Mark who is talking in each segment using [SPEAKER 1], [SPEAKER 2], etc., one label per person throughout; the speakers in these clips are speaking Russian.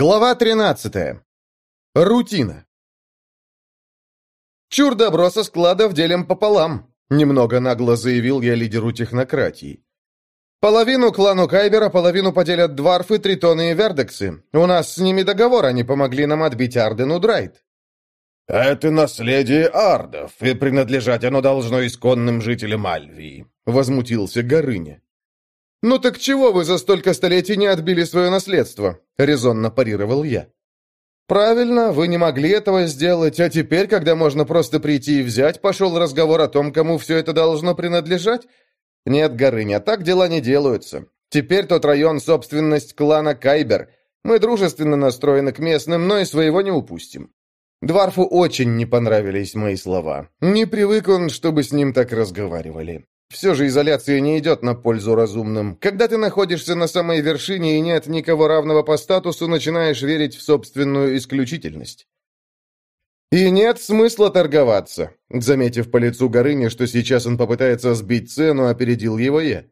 [SPEAKER 1] Глава 13. Рутина. «Чур добро со складов делим пополам», — немного нагло заявил я лидеру технократии. «Половину клану Кайбера, половину поделят Дварфы, Тритоны и Вердексы. У нас с ними договор, они помогли нам отбить Ардену Драйт».
[SPEAKER 2] «Это наследие ардов, и принадлежать оно должно исконным жителям Альвии», — возмутился Горыня.
[SPEAKER 1] «Ну так чего вы за столько столетий не отбили свое наследство?» — резонно парировал я. «Правильно, вы не могли этого сделать, а теперь, когда можно просто прийти и взять, пошел разговор о том, кому все это должно принадлежать? Нет, Горыня, так дела не делаются. Теперь тот район — собственность клана Кайбер. Мы дружественно настроены к местным, но и своего не упустим». Дварфу очень не понравились мои слова. Не привык он, чтобы с ним так разговаривали. Все же изоляция не идет на пользу разумным. Когда ты находишься на самой вершине и нет никого равного по статусу, начинаешь верить в собственную исключительность. И нет смысла торговаться. Заметив по лицу Горыни, что сейчас он попытается сбить цену, опередил его я.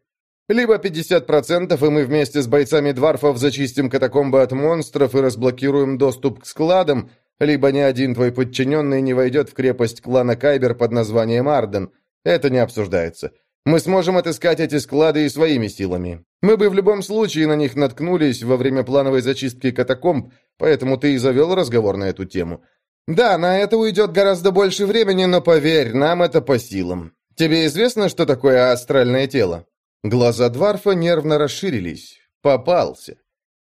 [SPEAKER 1] Либо 50%, и мы вместе с бойцами Дварфов зачистим катакомбы от монстров и разблокируем доступ к складам, либо ни один твой подчиненный не войдет в крепость клана Кайбер под названием Арден. Это не обсуждается. Мы сможем отыскать эти склады и своими силами. Мы бы в любом случае на них наткнулись во время плановой зачистки катакомб, поэтому ты и завел разговор на эту тему. Да, на это уйдет гораздо больше времени, но поверь, нам это по силам. Тебе известно, что такое астральное тело?» Глаза Дварфа нервно расширились. Попался.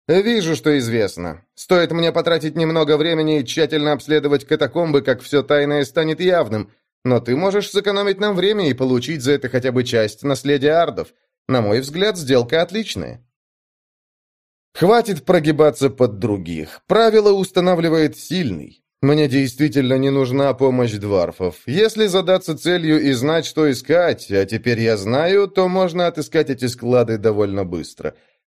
[SPEAKER 1] «Вижу, что известно. Стоит мне потратить немного времени и тщательно обследовать катакомбы, как все тайное станет явным. Но ты можешь сэкономить нам время и получить за это хотя бы часть наследия ардов. На мой взгляд, сделка отличная. Хватит прогибаться под других. Правило устанавливает сильный. Мне действительно не нужна помощь дварфов. Если задаться целью и знать, что искать, а теперь я знаю, то можно отыскать эти склады довольно быстро.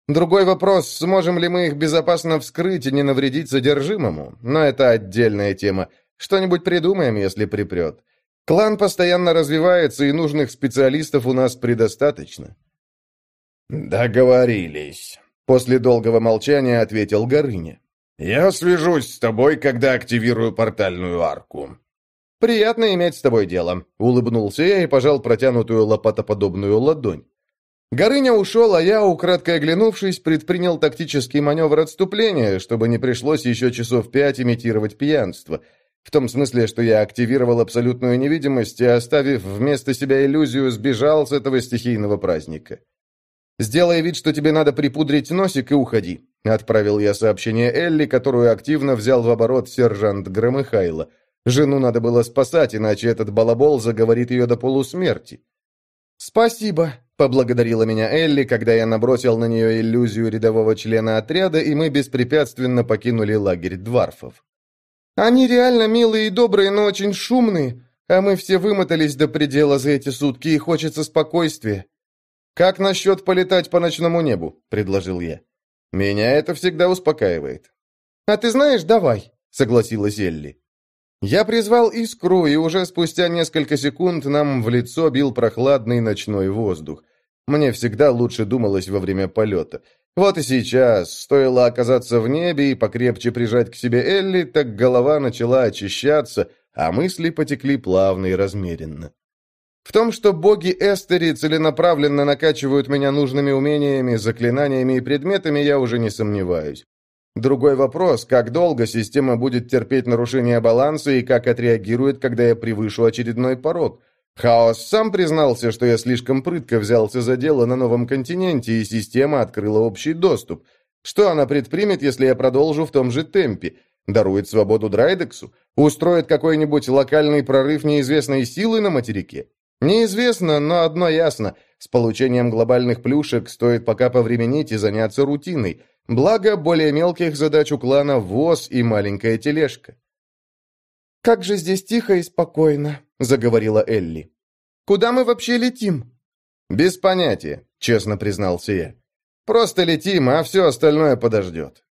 [SPEAKER 1] Другой вопрос, сможем ли мы их безопасно вскрыть и не навредить содержимому, но это отдельная тема. Что-нибудь придумаем, если припрет. Клан постоянно развивается, и нужных специалистов у нас предостаточно».
[SPEAKER 2] «Договорились», — после долгого молчания ответил Горыня. «Я свяжусь с тобой, когда активирую портальную арку».
[SPEAKER 1] «Приятно иметь с тобой дело», — улыбнулся я и пожал протянутую лопатоподобную ладонь. Горыня ушел, а я, украдкой оглянувшись, предпринял тактический маневр отступления, чтобы не пришлось еще часов пять имитировать пьянство — в том смысле, что я активировал абсолютную невидимость и, оставив вместо себя иллюзию, сбежал с этого стихийного праздника. «Сделай вид, что тебе надо припудрить носик и уходи», — отправил я сообщение Элли, которую активно взял в оборот сержант Громыхайло. Жену надо было спасать, иначе этот балабол заговорит ее до полусмерти. «Спасибо», — поблагодарила меня Элли, когда я набросил на нее иллюзию рядового члена отряда, и мы беспрепятственно покинули лагерь дварфов. Они реально милые и добрые, но очень шумные, а мы все вымотались до предела за эти сутки, и хочется спокойствия. Как насчет полетать по ночному небу?» – предложил я. «Меня это всегда успокаивает». «А ты знаешь, давай», – согласилась Элли. Я призвал искру, и уже спустя несколько секунд нам в лицо бил прохладный ночной воздух. Мне всегда лучше думалось во время полета. Вот и сейчас, стоило оказаться в небе и покрепче прижать к себе Элли, так голова начала очищаться, а мысли потекли плавно и размеренно. В том, что боги Эстери целенаправленно накачивают меня нужными умениями, заклинаниями и предметами, я уже не сомневаюсь. Другой вопрос, как долго система будет терпеть нарушение баланса и как отреагирует, когда я превышу очередной порог – Хаос сам признался, что я слишком прытко взялся за дело на новом континенте, и система открыла общий доступ. Что она предпримет, если я продолжу в том же темпе? Дарует свободу Драйдексу? Устроит какой-нибудь локальный прорыв неизвестной силы на материке? Неизвестно, но одно ясно. С получением глобальных плюшек стоит пока повременить и заняться рутиной. Благо, более мелких задач у клана ВОЗ и маленькая тележка. «Как же здесь тихо и спокойно», — заговорила Элли. «Куда мы вообще летим?» «Без понятия», — честно признался я. «Просто летим, а все остальное подождет».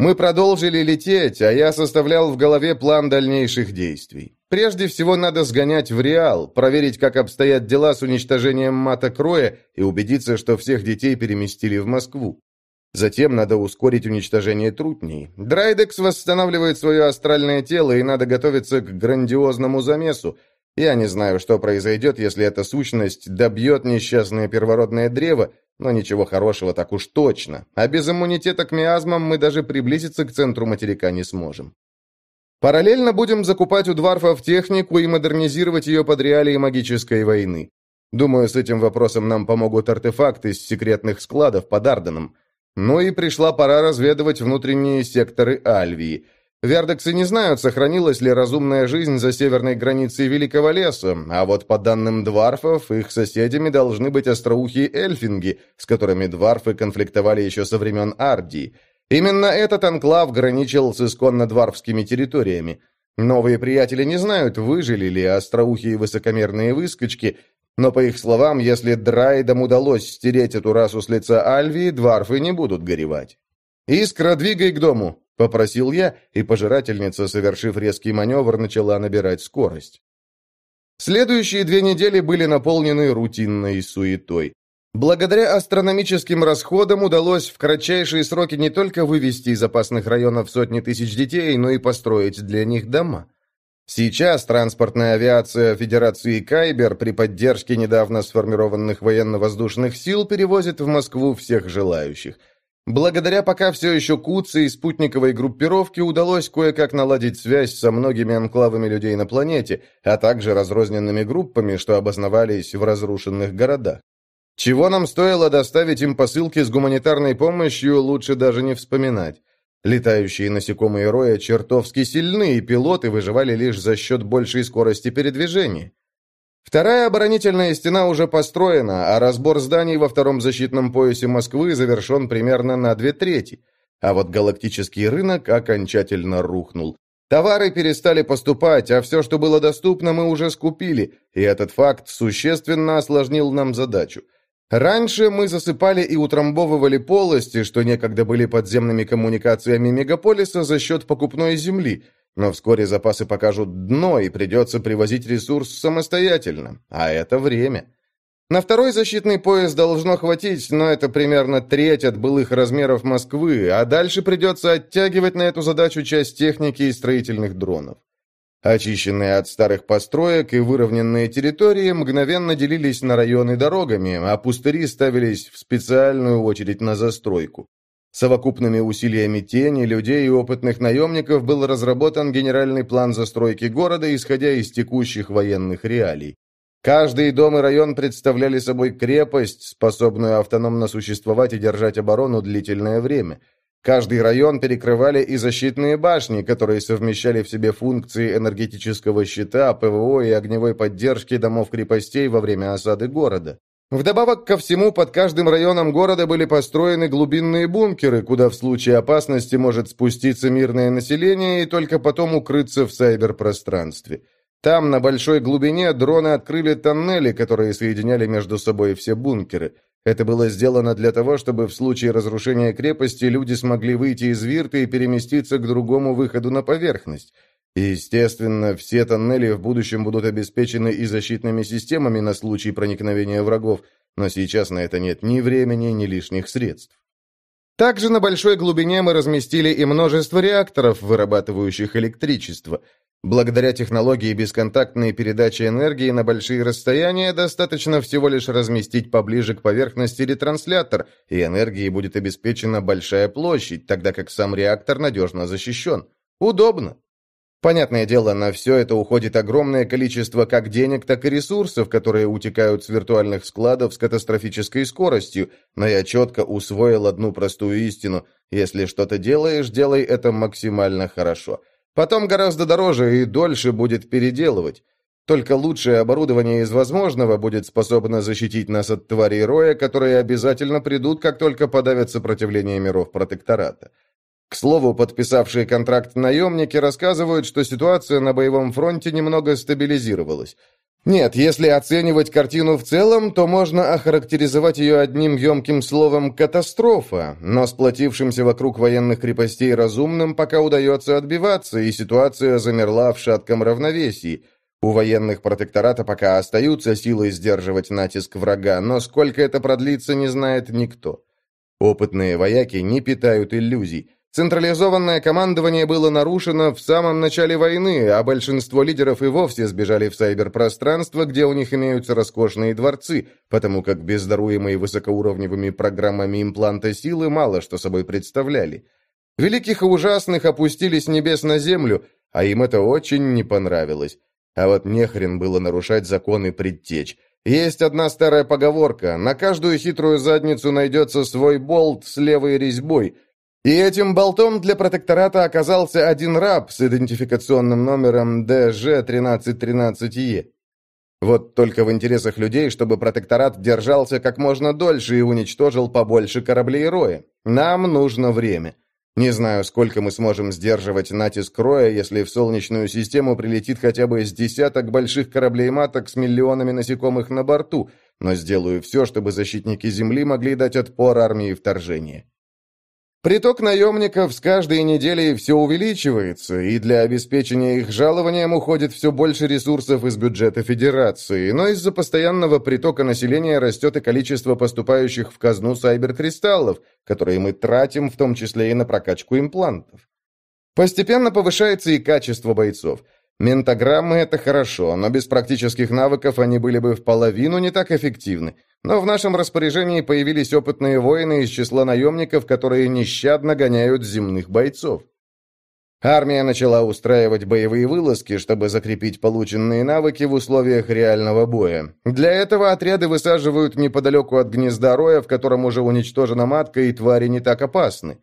[SPEAKER 1] Мы продолжили лететь, а я составлял в голове план дальнейших действий. Прежде всего надо сгонять в Реал, проверить, как обстоят дела с уничтожением Мата Кроя и убедиться, что всех детей переместили в Москву. Затем надо ускорить уничтожение трутней. Драйдекс восстанавливает свое астральное тело, и надо готовиться к грандиозному замесу. Я не знаю, что произойдет, если эта сущность добьет несчастное первородное древо, но ничего хорошего так уж точно. А без иммунитета к миазмам мы даже приблизиться к центру материка не сможем. Параллельно будем закупать у дварфов технику и модернизировать ее под реалии магической войны. Думаю, с этим вопросом нам помогут артефакты из секретных складов под Арденом. Ну и пришла пора разведывать внутренние секторы Альвии. Вердексы не знают, сохранилась ли разумная жизнь за северной границей Великого леса, а вот по данным дварфов, их соседями должны быть остроухие эльфинги, с которыми дварфы конфликтовали еще со времен Ардии. Именно этот анклав граничил с исконно-дварфскими территориями. Новые приятели не знают, выжили ли остроухие высокомерные выскочки, но, по их словам, если Драйдам удалось стереть эту расу с лица Альвии, дварфы не будут горевать. «Искра, двигай к дому!» — попросил я, и пожирательница, совершив резкий маневр, начала набирать скорость. Следующие две недели были наполнены рутинной суетой. Благодаря астрономическим расходам удалось в кратчайшие сроки не только вывести из опасных районов сотни тысяч детей, но и построить для них дома. Сейчас транспортная авиация Федерации Кайбер при поддержке недавно сформированных военно-воздушных сил перевозит в Москву всех желающих. Благодаря пока все еще КУЦИ и спутниковой группировке удалось кое-как наладить связь со многими анклавами людей на планете, а также разрозненными группами, что обосновались в разрушенных городах. Чего нам стоило доставить им посылки с гуманитарной помощью, лучше даже не вспоминать. Летающие насекомые роя чертовски сильны, и пилоты выживали лишь за счет большей скорости передвижения. Вторая оборонительная стена уже построена, а разбор зданий во втором защитном поясе Москвы завершен примерно на две трети. А вот галактический рынок окончательно рухнул. Товары перестали поступать, а все, что было доступно, мы уже скупили, и этот факт существенно осложнил нам задачу. Раньше мы засыпали и утрамбовывали полости, что некогда были подземными коммуникациями мегаполиса за счет покупной земли, но вскоре запасы покажут дно, и придется привозить ресурс самостоятельно, а это время. На второй защитный пояс должно хватить, но это примерно треть от былых размеров Москвы, а дальше придется оттягивать на эту задачу часть техники и строительных дронов. Очищенные от старых построек и выровненные территории мгновенно делились на районы дорогами, а пустыри ставились в специальную очередь на застройку. Совокупными усилиями тени, людей и опытных наемников был разработан генеральный план застройки города, исходя из текущих военных реалий. Каждый дом и район представляли собой крепость, способную автономно существовать и держать оборону длительное время – Каждый район перекрывали и защитные башни, которые совмещали в себе функции энергетического щита, ПВО и огневой поддержки домов-крепостей во время осады города. Вдобавок ко всему, под каждым районом города были построены глубинные бункеры, куда в случае опасности может спуститься мирное население и только потом укрыться в сайберпространстве. Там, на большой глубине, дроны открыли тоннели, которые соединяли между собой все бункеры. Это было сделано для того, чтобы в случае разрушения крепости люди смогли выйти из вирта и переместиться к другому выходу на поверхность. Естественно, все тоннели в будущем будут обеспечены и защитными системами на случай проникновения врагов, но сейчас на это нет ни времени, ни лишних средств. Также на большой глубине мы разместили и множество реакторов, вырабатывающих электричество – Благодаря технологии бесконтактной передачи энергии на большие расстояния достаточно всего лишь разместить поближе к поверхности ретранслятор, и энергией будет обеспечена большая площадь, тогда как сам реактор надежно защищен. Удобно. Понятное дело, на все это уходит огромное количество как денег, так и ресурсов, которые утекают с виртуальных складов с катастрофической скоростью, но я четко усвоил одну простую истину. Если что-то делаешь, делай это максимально хорошо. Потом гораздо дороже и дольше будет переделывать. Только лучшее оборудование из возможного будет способно защитить нас от тварей роя, которые обязательно придут, как только подавят сопротивление миров протектората. К слову, подписавшие контракт наемники рассказывают, что ситуация на боевом фронте немного стабилизировалась. Нет, если оценивать картину в целом, то можно охарактеризовать ее одним емким словом «катастрофа», но сплотившимся вокруг военных крепостей разумным пока удается отбиваться, и ситуация замерла в шатком равновесии. У военных протектората пока остаются силы сдерживать натиск врага, но сколько это продлится, не знает никто. Опытные вояки не питают иллюзий. Централизованное командование было нарушено в самом начале войны, а большинство лидеров и вовсе сбежали в сайберпространство, где у них имеются роскошные дворцы, потому как бездаруемые высокоуровневыми программами импланта силы мало что собой представляли. Великих и ужасных опустили с небес на землю, а им это очень не понравилось. А вот нехрен было нарушать законы предтеч. Есть одна старая поговорка «На каждую хитрую задницу найдется свой болт с левой резьбой», и этим болтом для протектората оказался один раб с идентификационным номером ДЖ-1313Е. Вот только в интересах людей, чтобы протекторат держался как можно дольше и уничтожил побольше кораблей Роя. Нам нужно время. Не знаю, сколько мы сможем сдерживать натиск Роя, если в Солнечную систему прилетит хотя бы с десяток больших кораблей-маток с миллионами насекомых на борту, но сделаю все, чтобы защитники Земли могли дать отпор армии вторжения. Приток наемников с каждой неделей все увеличивается, и для обеспечения их жалованием уходит все больше ресурсов из бюджета Федерации, но из-за постоянного притока населения растет и количество поступающих в казну сайберкристаллов, которые мы тратим в том числе и на прокачку имплантов. Постепенно повышается и качество бойцов. Ментограммы – это хорошо, но без практических навыков они были бы в половину не так эффективны. Но в нашем распоряжении появились опытные воины из числа наемников, которые нещадно гоняют земных бойцов. Армия начала устраивать боевые вылазки, чтобы закрепить полученные навыки в условиях реального боя. Для этого отряды высаживают неподалеку от гнезда роя, в котором уже уничтожена матка, и твари не так опасны.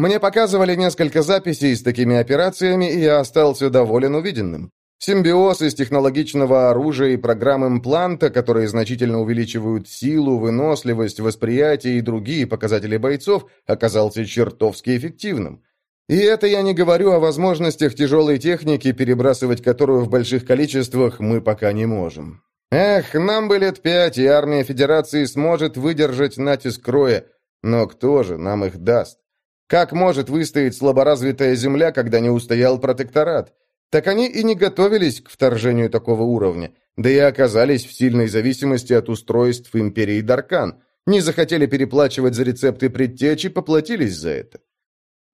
[SPEAKER 1] Мне показывали несколько записей с такими операциями, и я остался доволен увиденным. Симбиоз из технологичного оружия и программ импланта, которые значительно увеличивают силу, выносливость, восприятие и другие показатели бойцов, оказался чертовски эффективным. И это я не говорю о возможностях тяжелой техники, перебрасывать которую в больших количествах мы пока не можем. Эх, нам бы лет пять, и армия Федерации сможет выдержать натиск Роя, но кто же нам их даст? Как может выстоять слаборазвитая земля, когда не устоял протекторат? так они и не готовились к вторжению такого уровня, да и оказались в сильной зависимости от устройств империи Даркан, не захотели переплачивать за рецепты предтечи, поплатились за это.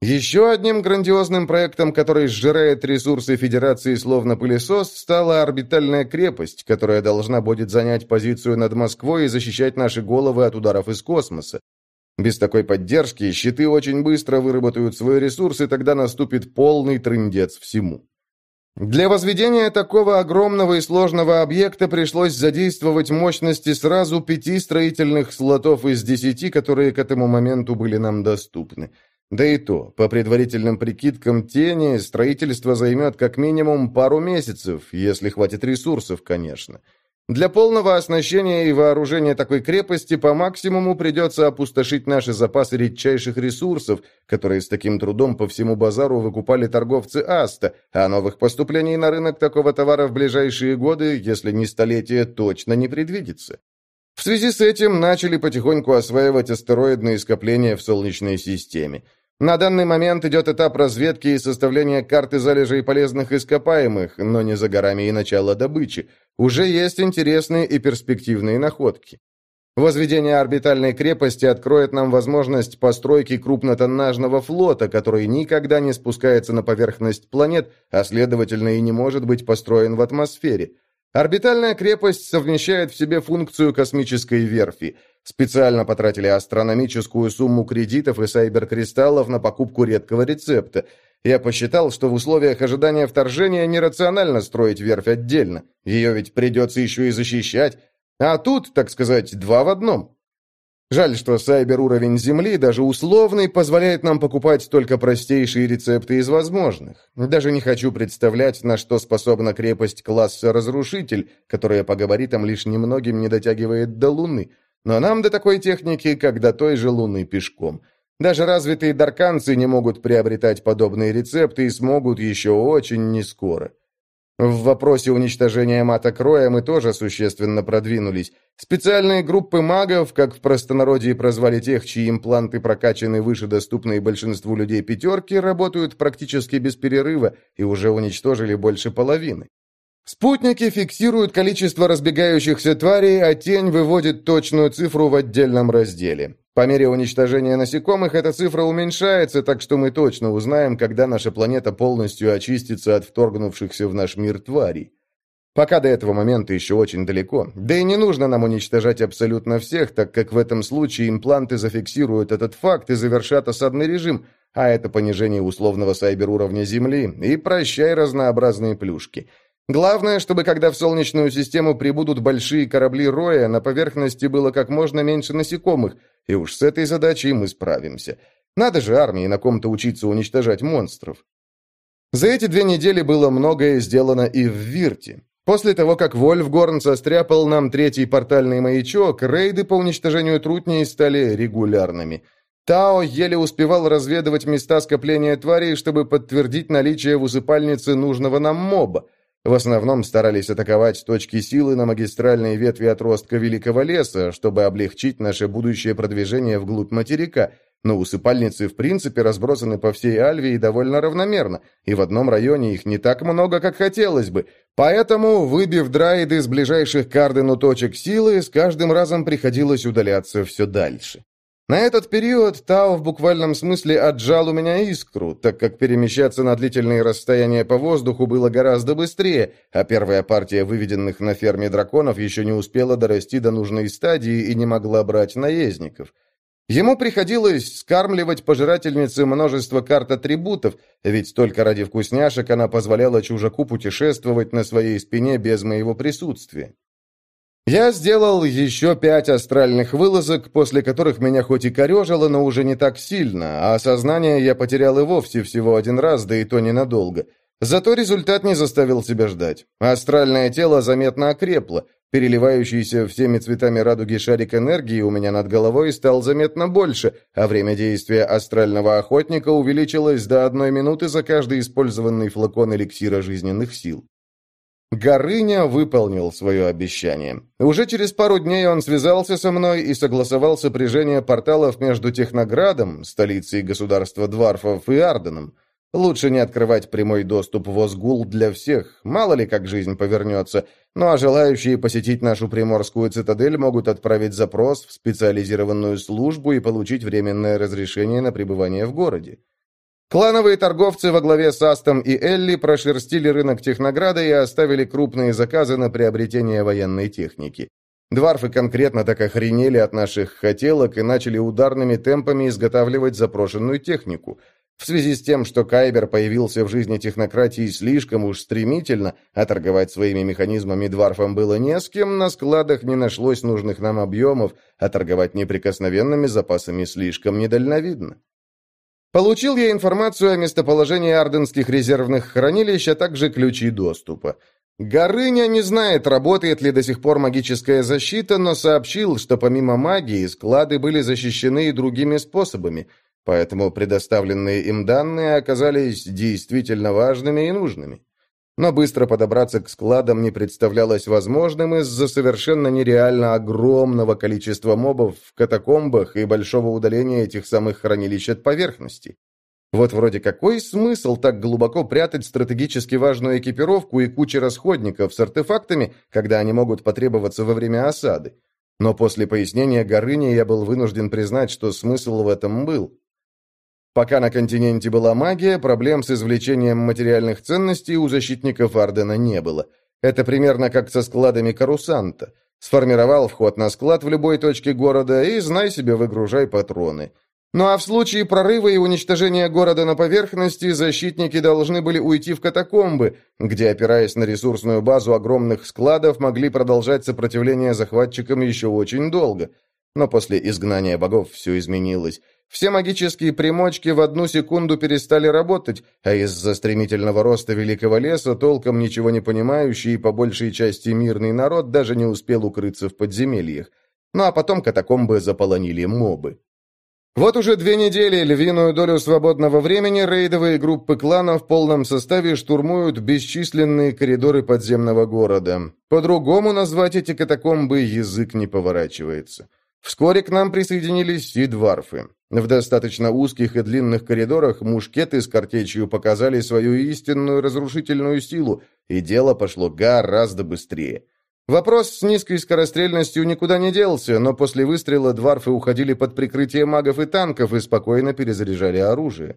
[SPEAKER 1] Еще одним грандиозным проектом, который сжирает ресурсы Федерации словно пылесос, стала орбитальная крепость, которая должна будет занять позицию над Москвой и защищать наши головы от ударов из космоса. Без такой поддержки щиты очень быстро выработают свой ресурс, и тогда наступит полный трындец всему. Для возведения такого огромного и сложного объекта пришлось задействовать мощности сразу пяти строительных слотов из десяти, которые к этому моменту были нам доступны. Да и то, по предварительным прикидкам тени, строительство займет как минимум пару месяцев, если хватит ресурсов, конечно. Для полного оснащения и вооружения такой крепости по максимуму придется опустошить наши запасы редчайших ресурсов, которые с таким трудом по всему базару выкупали торговцы Аста, а новых поступлений на рынок такого товара в ближайшие годы, если не столетия, точно не предвидится. В связи с этим начали потихоньку осваивать астероидные скопления в Солнечной системе. На данный момент идет этап разведки и составления карты залежей полезных ископаемых, но не за горами и начало добычи. Уже есть интересные и перспективные находки. Возведение орбитальной крепости откроет нам возможность постройки крупнотоннажного флота, который никогда не спускается на поверхность планет, а следовательно и не может быть построен в атмосфере. Орбитальная крепость совмещает в себе функцию космической верфи. Специально потратили астрономическую сумму кредитов и сайберкристаллов на покупку редкого рецепта. Я посчитал, что в условиях ожидания вторжения нерационально строить верфь отдельно. Ее ведь придется еще и защищать. А тут, так сказать, два в одном. Жаль, что сайбер-уровень Земли, даже условный, позволяет нам покупать только простейшие рецепты из возможных. Даже не хочу представлять, на что способна крепость класса «Разрушитель», которая по габаритам лишь немногим не дотягивает до Луны. Но нам до такой техники, как до той же Луны пешком. Даже развитые дарканцы не могут приобретать подобные рецепты и смогут еще очень нескоро. В вопросе уничтожения маток Роя мы тоже существенно продвинулись. Специальные группы магов, как в простонародье прозвали тех, чьи импланты прокачаны выше доступной большинству людей пятерки, работают практически без перерыва и уже уничтожили больше половины. Спутники фиксируют количество разбегающихся тварей, а тень выводит точную цифру в отдельном разделе. По мере уничтожения насекомых эта цифра уменьшается, так что мы точно узнаем, когда наша планета полностью очистится от вторгнувшихся в наш мир тварей. Пока до этого момента еще очень далеко. Да и не нужно нам уничтожать абсолютно всех, так как в этом случае импланты зафиксируют этот факт и завершат осадный режим, а это понижение условного сайбер-уровня Земли, и прощай разнообразные плюшки. Главное, чтобы когда в Солнечную систему прибудут большие корабли Роя, на поверхности было как можно меньше насекомых, и уж с этой задачей мы справимся. Надо же армии на ком-то учиться уничтожать монстров. За эти две недели было многое сделано и в Вирте. После того, как Вольфгорн состряпал нам третий портальный маячок, рейды по уничтожению трутней стали регулярными. Тао еле успевал разведывать места скопления тварей, чтобы подтвердить наличие в усыпальнице нужного нам моба. В основном старались атаковать точки силы на магистральной ветви отростка Великого леса, чтобы облегчить наше будущее продвижение вглубь материка – но усыпальницы в принципе разбросаны по всей Альвии довольно равномерно, и в одном районе их не так много, как хотелось бы. Поэтому, выбив драиды с ближайших к Ардену точек силы, с каждым разом приходилось удаляться все дальше. На этот период Тао в буквальном смысле отжал у меня искру, так как перемещаться на длительные расстояния по воздуху было гораздо быстрее, а первая партия выведенных на ферме драконов еще не успела дорасти до нужной стадии и не могла брать наездников. Ему приходилось скармливать пожирательнице множество карт атрибутов, ведь только ради вкусняшек она позволяла чужаку путешествовать на своей спине без моего присутствия. Я сделал еще пять астральных вылазок, после которых меня хоть и корежило, но уже не так сильно, а сознание я потерял и вовсе всего один раз, да и то ненадолго. Зато результат не заставил себя ждать. Астральное тело заметно окрепло, Переливающийся всеми цветами радуги шарик энергии у меня над головой стал заметно больше, а время действия астрального охотника увеличилось до одной минуты за каждый использованный флакон эликсира жизненных сил. Горыня выполнил свое обещание. Уже через пару дней он связался со мной и согласовал сопряжение порталов между Техноградом, столицей государства Дварфов, и Арденом. Лучше не открывать прямой доступ в Озгул для всех, мало ли как жизнь повернется. Ну а желающие посетить нашу приморскую цитадель могут отправить запрос в специализированную службу и получить временное разрешение на пребывание в городе. Клановые торговцы во главе с Астом и Элли прошерстили рынок Технограда и оставили крупные заказы на приобретение военной техники. Дварфы конкретно так охренели от наших хотелок и начали ударными темпами изготавливать запрошенную технику – в связи с тем, что Кайбер появился в жизни технократии слишком уж стремительно, а торговать своими механизмами Дварфом было не с кем, на складах не нашлось нужных нам объемов, а торговать неприкосновенными запасами слишком недальновидно. Получил я информацию о местоположении арденских резервных хранилищ, а также ключи доступа. Горыня не знает, работает ли до сих пор магическая защита, но сообщил, что помимо магии склады были защищены и другими способами – поэтому предоставленные им данные оказались действительно важными и нужными. Но быстро подобраться к складам не представлялось возможным из-за совершенно нереально огромного количества мобов в катакомбах и большого удаления этих самых хранилищ от поверхности. Вот вроде какой смысл так глубоко прятать стратегически важную экипировку и кучу расходников с артефактами, когда они могут потребоваться во время осады? Но после пояснения Горыни я был вынужден признать, что смысл в этом был. Пока на континенте была магия, проблем с извлечением материальных ценностей у защитников Ардена не было. Это примерно как со складами Карусанта. Сформировал вход на склад в любой точке города и, знай себе, выгружай патроны. Ну а в случае прорыва и уничтожения города на поверхности, защитники должны были уйти в катакомбы, где, опираясь на ресурсную базу огромных складов, могли продолжать сопротивление захватчикам еще очень долго. Но после изгнания богов все изменилось. Все магические примочки в одну секунду перестали работать, а из-за стремительного роста великого леса толком ничего не понимающий и по большей части мирный народ даже не успел укрыться в подземельях. Ну а потом катакомбы заполонили мобы. Вот уже две недели львиную долю свободного времени рейдовые группы кланов в полном составе штурмуют бесчисленные коридоры подземного города. По-другому назвать эти катакомбы язык не поворачивается. Вскоре к нам присоединились и дварфы. В достаточно узких и длинных коридорах мушкеты с картечью показали свою истинную разрушительную силу, и дело пошло гораздо быстрее. Вопрос с низкой скорострельностью никуда не делся, но после выстрела дварфы уходили под прикрытие магов и танков и спокойно перезаряжали оружие.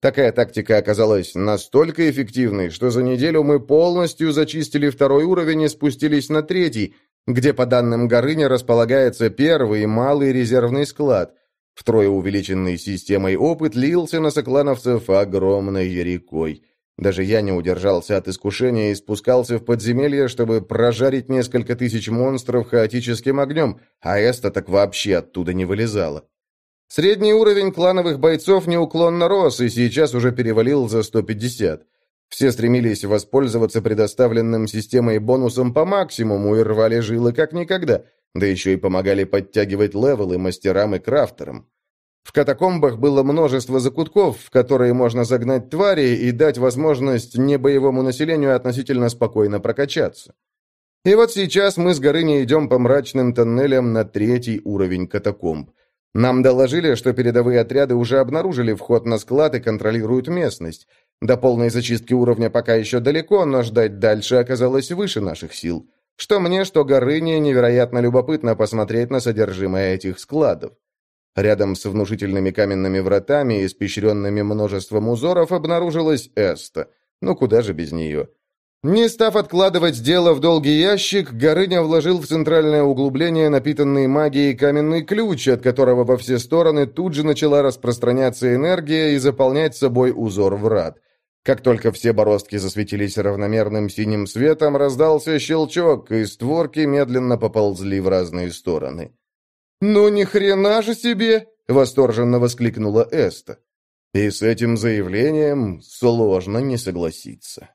[SPEAKER 1] Такая тактика оказалась настолько эффективной, что за неделю мы полностью зачистили второй уровень и спустились на третий, где, по данным Горыня, располагается первый малый резервный склад. Втрое увеличенный системой опыт лился на соклановцев огромной рекой. Даже я не удержался от искушения и спускался в подземелье, чтобы прожарить несколько тысяч монстров хаотическим огнем, а Эста так вообще оттуда не вылезала. Средний уровень клановых бойцов неуклонно рос и сейчас уже перевалил за 150. Все стремились воспользоваться предоставленным системой бонусом по максимуму и рвали жилы как никогда, да еще и помогали подтягивать левелы мастерам и крафтерам. В катакомбах было множество закутков, в которые можно загнать твари и дать возможность небоевому населению относительно спокойно прокачаться. И вот сейчас мы с Горыней идем по мрачным тоннелям на третий уровень катакомб. Нам доложили, что передовые отряды уже обнаружили вход на склад и контролируют местность. До полной зачистки уровня пока еще далеко, но ждать дальше оказалось выше наших сил. Что мне, что Горыне невероятно любопытно посмотреть на содержимое этих складов. Рядом с внушительными каменными вратами, испещренными множеством узоров, обнаружилась Эста. Ну куда же без нее? Не став откладывать дело в долгий ящик, Горыня вложил в центральное углубление напитанный магией каменный ключ, от которого во все стороны тут же начала распространяться энергия и заполнять собой узор врат. Как только все бороздки засветились равномерным синим светом, раздался щелчок, и створки медленно поползли в разные стороны. «Ну ни хрена же себе!» — восторженно воскликнула Эста. И с этим заявлением сложно не согласиться.